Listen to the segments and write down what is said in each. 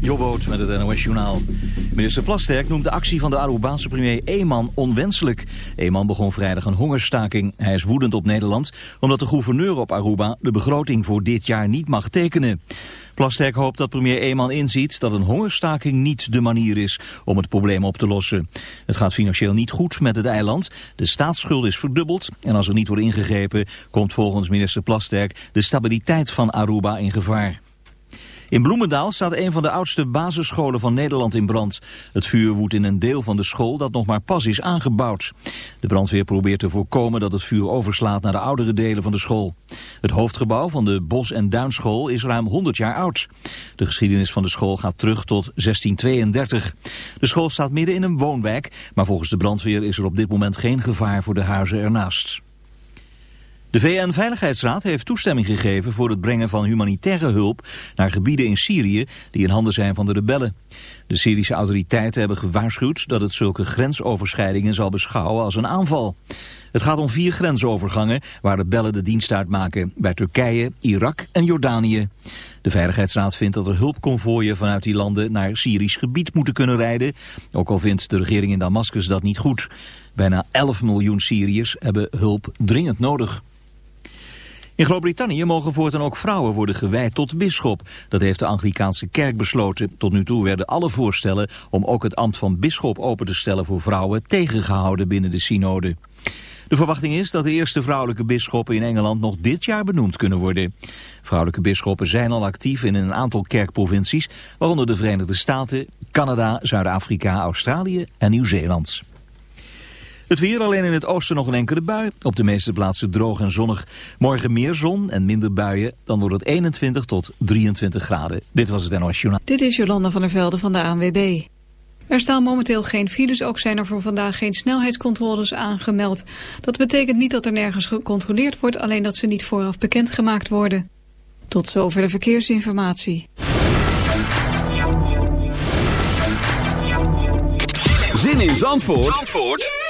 Jobboot met het NOS Journaal. Minister Plasterk noemt de actie van de Arubaanse premier Eeman onwenselijk. Eeman begon vrijdag een hongerstaking. Hij is woedend op Nederland omdat de gouverneur op Aruba de begroting voor dit jaar niet mag tekenen. Plasterk hoopt dat premier Eeman inziet dat een hongerstaking niet de manier is om het probleem op te lossen. Het gaat financieel niet goed met het eiland. De staatsschuld is verdubbeld en als er niet wordt ingegrepen komt volgens minister Plasterk de stabiliteit van Aruba in gevaar. In Bloemendaal staat een van de oudste basisscholen van Nederland in brand. Het vuur woedt in een deel van de school dat nog maar pas is aangebouwd. De brandweer probeert te voorkomen dat het vuur overslaat naar de oudere delen van de school. Het hoofdgebouw van de Bos- en Duinschool is ruim 100 jaar oud. De geschiedenis van de school gaat terug tot 1632. De school staat midden in een woonwijk, maar volgens de brandweer is er op dit moment geen gevaar voor de huizen ernaast. De VN-veiligheidsraad heeft toestemming gegeven voor het brengen van humanitaire hulp naar gebieden in Syrië die in handen zijn van de rebellen. De Syrische autoriteiten hebben gewaarschuwd dat het zulke grensoverschrijdingen zal beschouwen als een aanval. Het gaat om vier grensovergangen waar rebellen de dienst uitmaken, bij Turkije, Irak en Jordanië. De Veiligheidsraad vindt dat er hulpconvooien vanuit die landen naar Syrisch gebied moeten kunnen rijden, ook al vindt de regering in Damascus dat niet goed. Bijna 11 miljoen Syriërs hebben hulp dringend nodig. In Groot-Brittannië mogen voortaan ook vrouwen worden gewijd tot bisschop. Dat heeft de Anglikaanse kerk besloten. Tot nu toe werden alle voorstellen om ook het ambt van bisschop open te stellen voor vrouwen tegengehouden binnen de synode. De verwachting is dat de eerste vrouwelijke bisschoppen in Engeland nog dit jaar benoemd kunnen worden. Vrouwelijke bisschoppen zijn al actief in een aantal kerkprovincies, waaronder de Verenigde Staten, Canada, Zuid-Afrika, Australië en Nieuw-Zeeland. Het weer alleen in het oosten nog een enkele bui. Op de meeste plaatsen droog en zonnig. Morgen meer zon en minder buien. Dan wordt het 21 tot 23 graden. Dit was het NOS Journaal. Dit is Jolanda van der Velde van de ANWB. Er staan momenteel geen files, ook zijn er voor vandaag geen snelheidscontroles aangemeld. Dat betekent niet dat er nergens gecontroleerd wordt, alleen dat ze niet vooraf bekendgemaakt worden. Tot zover de verkeersinformatie. Zin in Zandvoort, Zandvoort?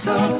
so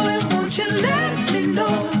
won't you let me know?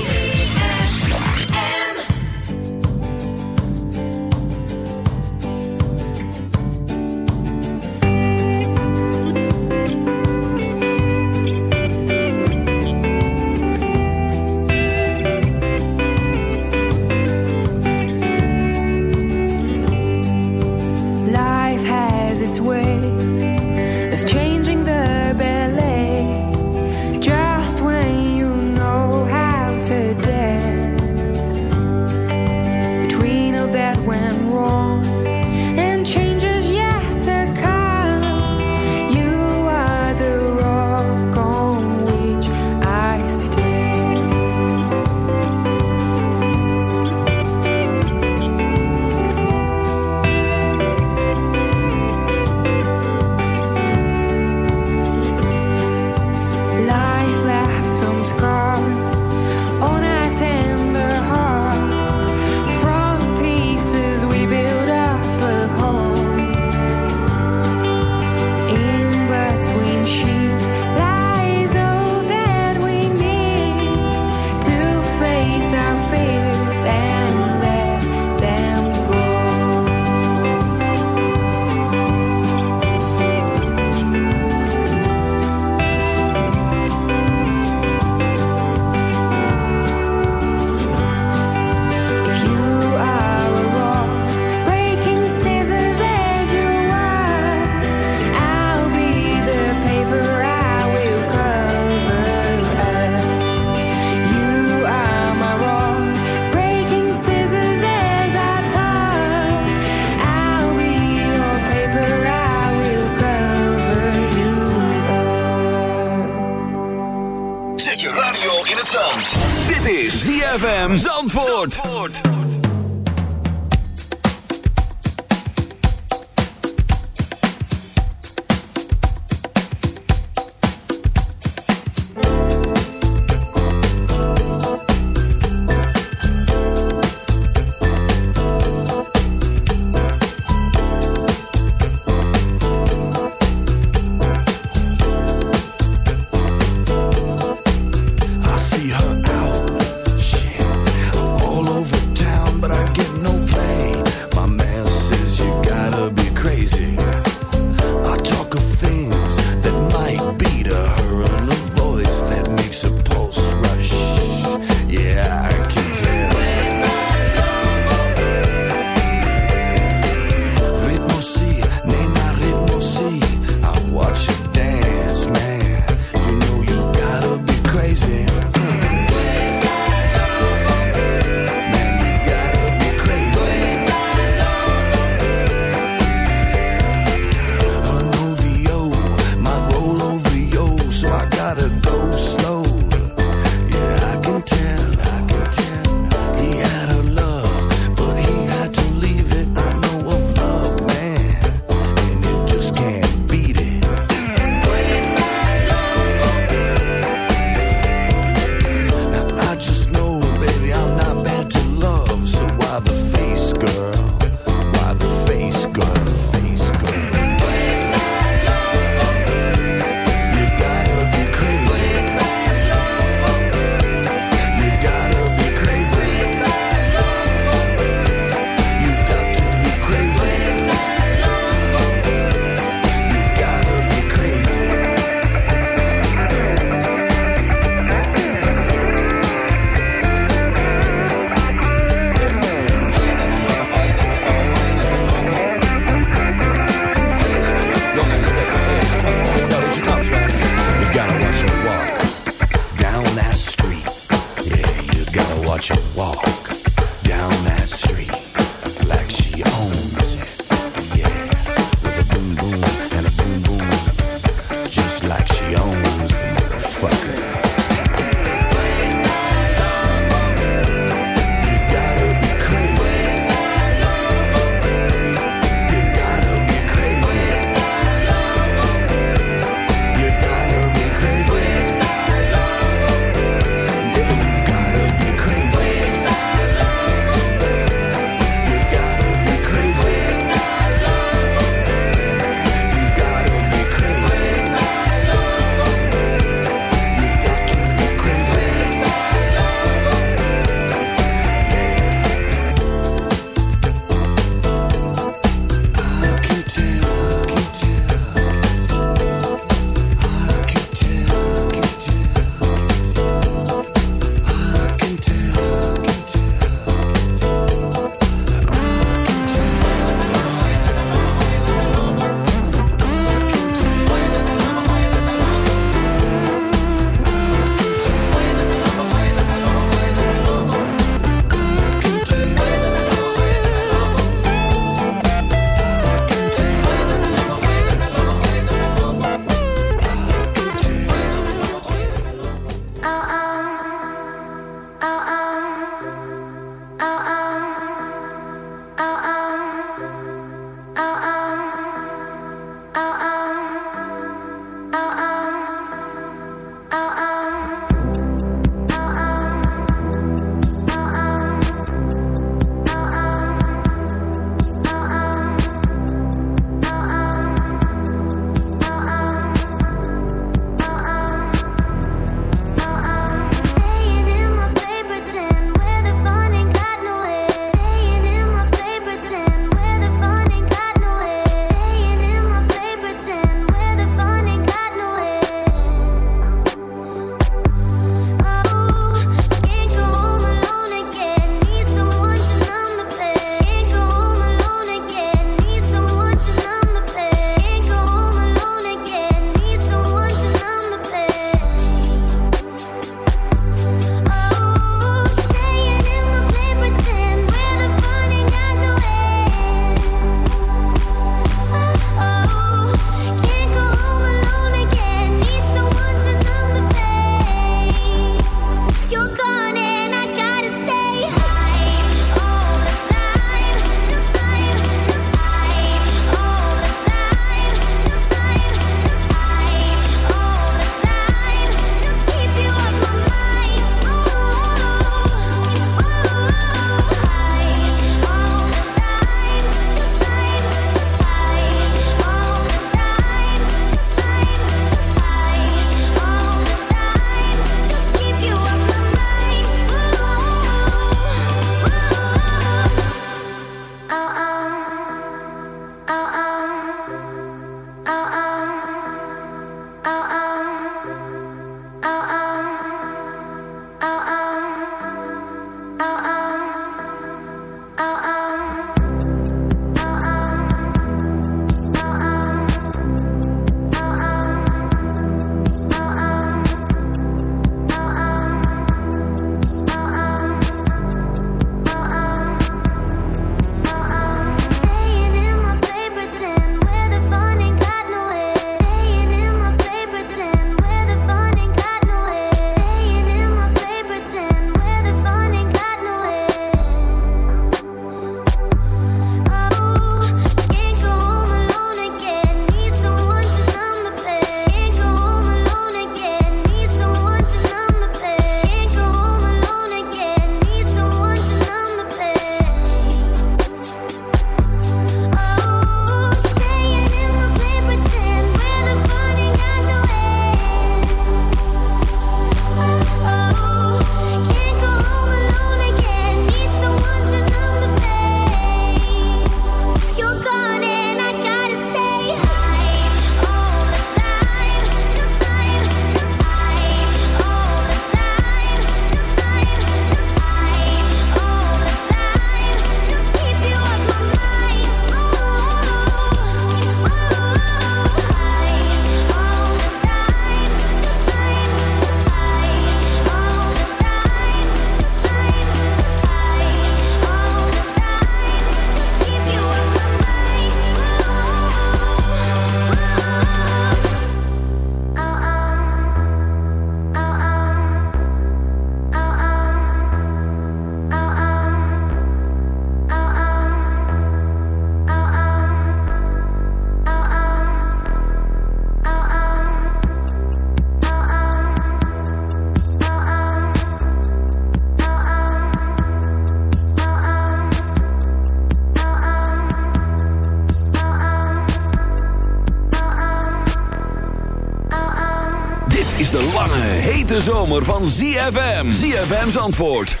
Zomer van ZFM. ZFM's antwoord, 106.9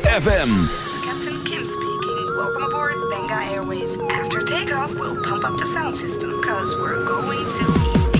FM. Captain Kim speaking. Welcome aboard Benga Airways. After takeoff, we'll pump up the sound system, cause we're going to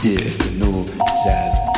Yeah, it's the new jazz.